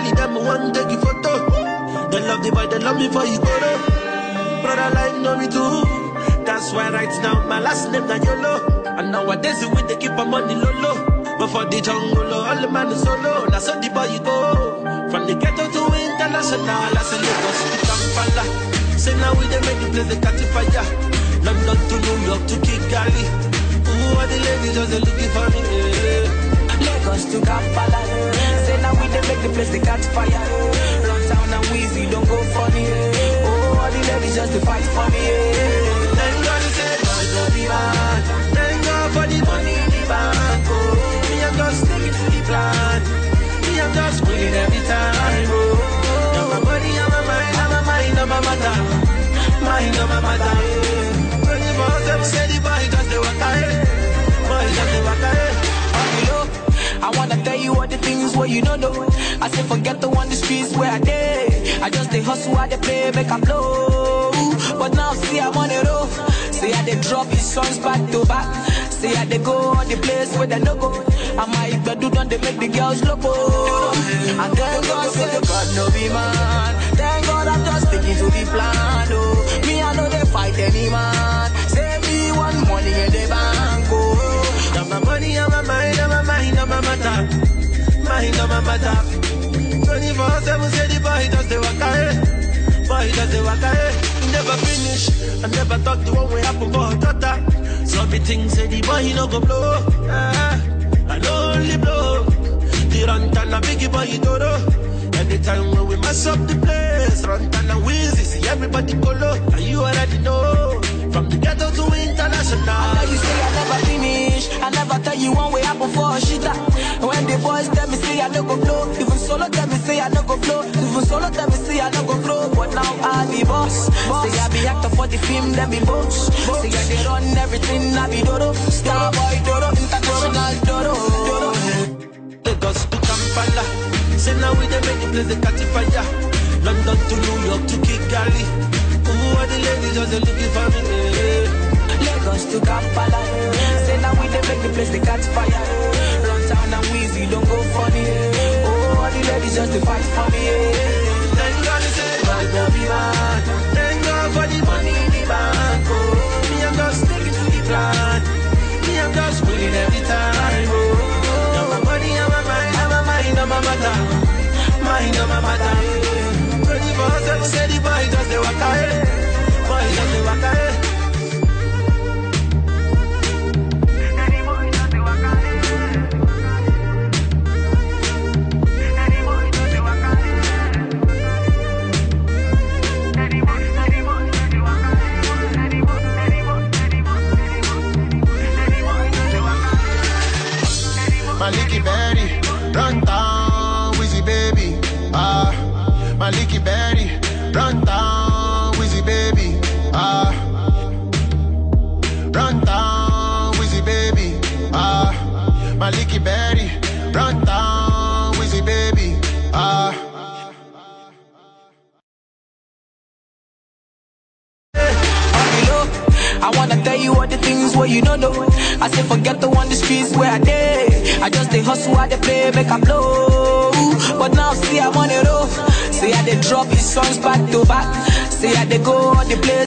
Kelly, them one take you photo. They love the boy, they love me for you though. Brother like know me too. That's why right now my last name na YOLO. And nowadays we they keep my money low low. But for the jungle, all the man is solo. That's how the boy you go. From the ghetto to international, I say Lagos to Kampala. Say now we they make the place they catch fire. London to New York to Kigali. Ooh, all the ladies just looking for me. eh. Lagos to Kampala. Place they catch fire. Runtown and Wizzy don't go funny. Oh, all the ladies just to fight for me. Thank God he said, God no be man. Thank God for the money in the bank. Oh, me I'm just sticking to the plan. Me I'm just winning every time. Oh, now my body, and my mind, and my mind, and my matter. Mind, and my matter. Twenty four boy just the waka. eh. Boy just the waka. eh. I wanna tell you all the things where you don't know. I say forget the one the streets where I did. I just they hustle, I they play, make I blow. But now see I'm on the road. See how they drop his songs back to back. See how they go on the place where they no go. I might but do don't they make the girls loco. And thank God say God no be man. Thank God I'm just sticking to the plan. Oh, me I know they fight any man. Save me one money in the bank. Oh. Now my money and my mind and my mind and my matter. Mind and my matter. 24 7 say the boy does the waka eh. Boy the waka eh. Never finish. I never thought the one way happen for a daughter. So me think say the boy he no go blow. Ah, I no only blow. The run and a biggie boy he do Anytime when we mess up the place, run and a wheezy, see everybody go low. And you already know. From the ghetto to international. Now you say I never finish. I never tell you one way up before shit. When the boys tell me say I no go even solo tell me say I no go flow, even solo tell me say I no go flow. But now I be boss. Say I be actor for the film, then be boss. Say I they run everything, I be Dodo, star boy Dodo, international Dodo. Dodo. Lagos to Kampala. Say now we dey make the place they catch fire. London to New York to Kigali. Ooh, all the ladies just looking for me. eh. Lagos to Kampala. Say now we dey make the place they catch fire. Runtown and Wizzy don't go funny. Just to fight for me. Run down, Wizzy baby. Ah, Maleek Berry, Runtown, Wizzy baby. Ah, Runtown, Wizzy baby. Ah, Maleek Berry, Runtown, Wizzy baby. Ah. I wanna tell you all the things where you don't know. I say forget the one the streets where I did. I just they hustle, I they play, make I blow. But now see I'm on the road. See how they drop his songs back to back. See how they go on the place.